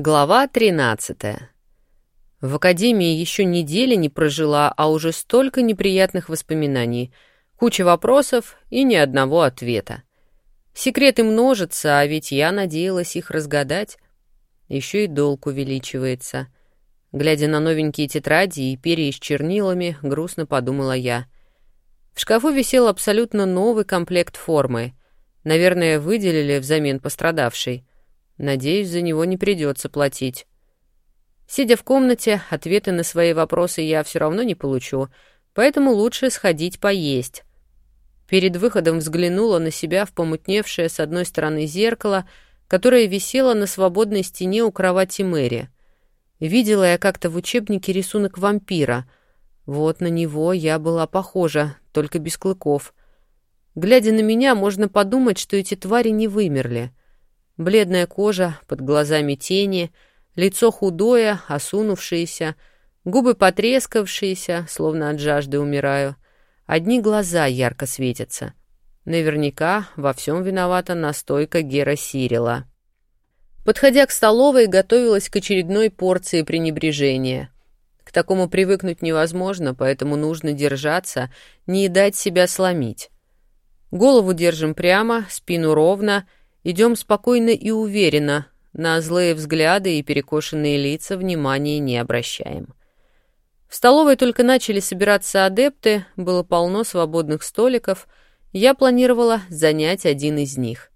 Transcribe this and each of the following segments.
Глава 13. В академии еще недели не прожила, а уже столько неприятных воспоминаний, куча вопросов и ни одного ответа. Секреты множатся, а ведь я надеялась их разгадать. Еще и долг увеличивается. Глядя на новенькие тетради и перья с чернилами, грустно подумала я. В шкафу висел абсолютно новый комплект формы. Наверное, выделили взамен пострадавшей. Надеюсь, за него не придется платить. Сидя в комнате, ответы на свои вопросы я все равно не получу, поэтому лучше сходить поесть. Перед выходом взглянула на себя в помутневшее с одной стороны зеркало, которое висело на свободной стене у кровати Мэри. Видела я как-то в учебнике рисунок вампира. Вот на него я была похожа, только без клыков. Глядя на меня, можно подумать, что эти твари не вымерли — Бледная кожа, под глазами тени, лицо худое, осунувшееся, губы потрескавшиеся, словно от жажды умираю. Одни глаза ярко светятся. Наверняка во всем виновата настойка Гера Сирила. Подходя к столовой, готовилась к очередной порции пренебрежения. К такому привыкнуть невозможно, поэтому нужно держаться, не дать себя сломить. Голову держим прямо, спину ровно — Идем спокойно и уверенно, на злые взгляды и перекошенные лица внимания не обращаем. В столовой только начали собираться адепты, было полно свободных столиков, я планировала занять один из них.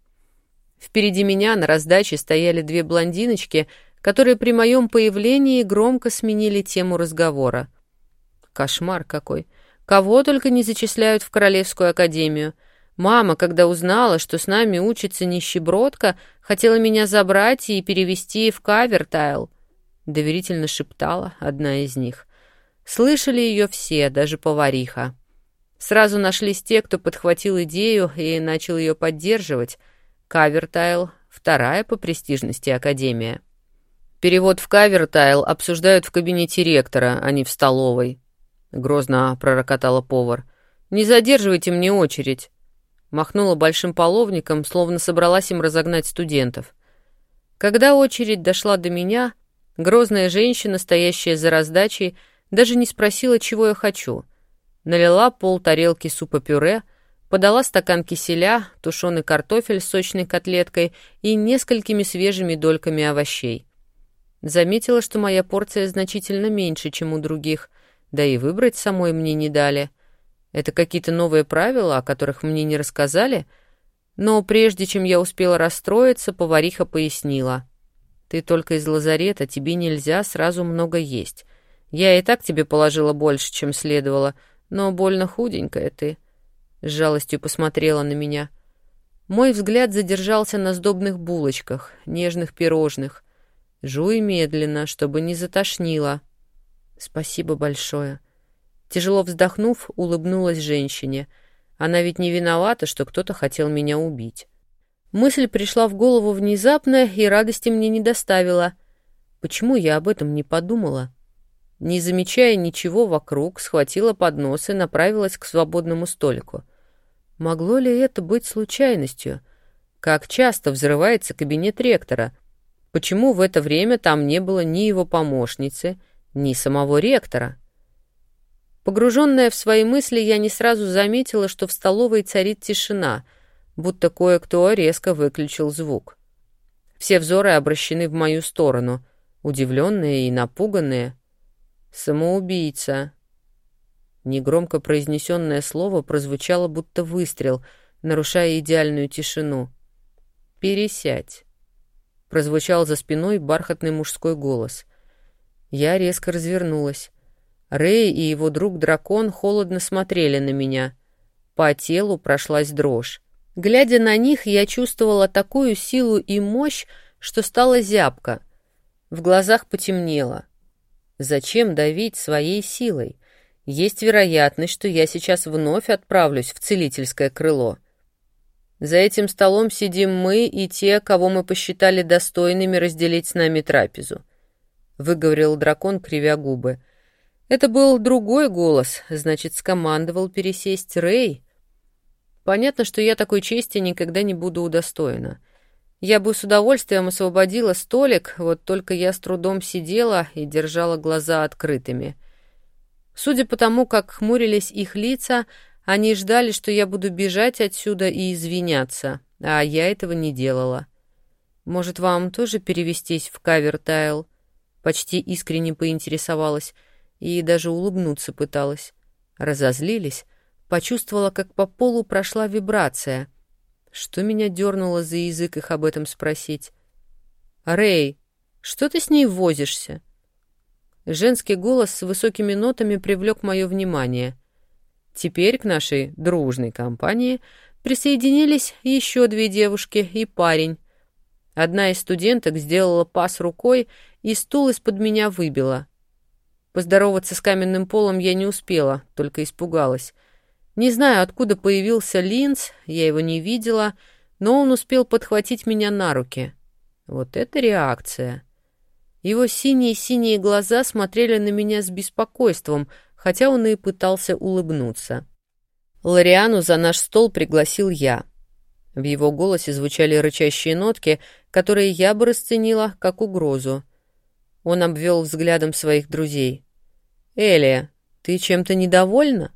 Впереди меня на раздаче стояли две блондиночки, которые при моем появлении громко сменили тему разговора. Кошмар какой! Кого только не зачисляют в Королевскую академию — Мама, когда узнала, что с нами учится нищебродка, хотела меня забрать и перевести в Кавертайл. Доверительно шептала одна из них. Слышали ее все, даже повариха. Сразу нашлись те, кто подхватил идею и начал ее поддерживать. Кавертайл — вторая по престижности академия. Перевод в Кавертайл обсуждают в кабинете ректора, а не в столовой. Грозно пророкотала повар. «Не задерживайте мне очередь». Махнула большим половником, словно собралась им разогнать студентов. Когда очередь дошла до меня, грозная женщина, стоящая за раздачей, даже не спросила, чего я хочу. Налила пол тарелки супа-пюре, подала стакан киселя, тушеный картофель с сочной котлеткой и несколькими свежими дольками овощей. Заметила, что моя порция значительно меньше, чем у других, да и выбрать самой мне не дали — это какие-то новые правила, о которых мне не рассказали? Но прежде чем я успела расстроиться, повариха пояснила. «Ты только из лазарета, тебе нельзя сразу много есть. Я и так тебе положила больше, чем следовало, но больно худенькая ты». С жалостью посмотрела на меня. Мой взгляд задержался на сдобных булочках, нежных пирожных. Жуй медленно, чтобы не затошнило. «Спасибо большое», Тяжело вздохнув, улыбнулась женщине. Она ведь не виновата, что кто-то хотел меня убить. Мысль пришла в голову внезапно и радости мне не доставила. Почему я об этом не подумала? Не замечая ничего вокруг, схватила поднос и направилась к свободному столику. Могло ли это быть случайностью? Как часто взрывается кабинет ректора? Почему в это время там не было ни его помощницы, ни самого ректора? Погруженная в свои мысли, я не сразу заметила, что в столовой царит тишина, будто кое-кто резко выключил звук. Все взоры обращены в мою сторону, удивленные и напуганные. «Самоубийца!» Негромко произнесенное слово прозвучало, будто выстрел, нарушая идеальную тишину. «Пересядь!» Прозвучал за спиной бархатный мужской голос. Я резко развернулась. Рэй и его друг-дракон холодно смотрели на меня. По телу прошлась дрожь. Глядя на них, я чувствовала такую силу и мощь, что стала зябко. В глазах потемнело. Зачем давить своей силой? Есть вероятность, что я сейчас вновь отправлюсь в целительское крыло. За этим столом сидим мы и те, кого мы посчитали достойными разделить с нами трапезу. Выговорил дракон, кривя губы. — это был другой голос, значит, скомандовал пересесть Рэй. Понятно, что я такой чести никогда не буду удостоена. Я бы с удовольствием освободила столик, вот только я с трудом сидела и держала глаза открытыми. Судя по тому, как хмурились их лица, они ждали, что я буду бежать отсюда и извиняться, а я этого не делала. «Может, вам тоже перевестись в кавер-тайл?» Почти искренне поинтересовалась и даже улыбнуться пыталась. Разозлились, почувствовала, как по полу прошла вибрация. Что меня дернуло за язык их об этом спросить? «Рэй, что ты с ней возишься?» Женский голос с высокими нотами привлек мое внимание. Теперь к нашей дружной компании присоединились еще две девушки и парень. Одна из студенток сделала пас рукой, и стул из-под меня выбила. Поздороваться с каменным полом я не успела, только испугалась. Не знаю, откуда появился Линц, я его не видела, но он успел подхватить меня на руки. Вот это реакция. Его синие-синие глаза смотрели на меня с беспокойством, хотя он и пытался улыбнуться. Лориану за наш стол пригласил я. В его голосе звучали рычащие нотки, которые я бы расценила как угрозу. Он обвел взглядом своих друзей. «Элия, ты чем-то недовольна?»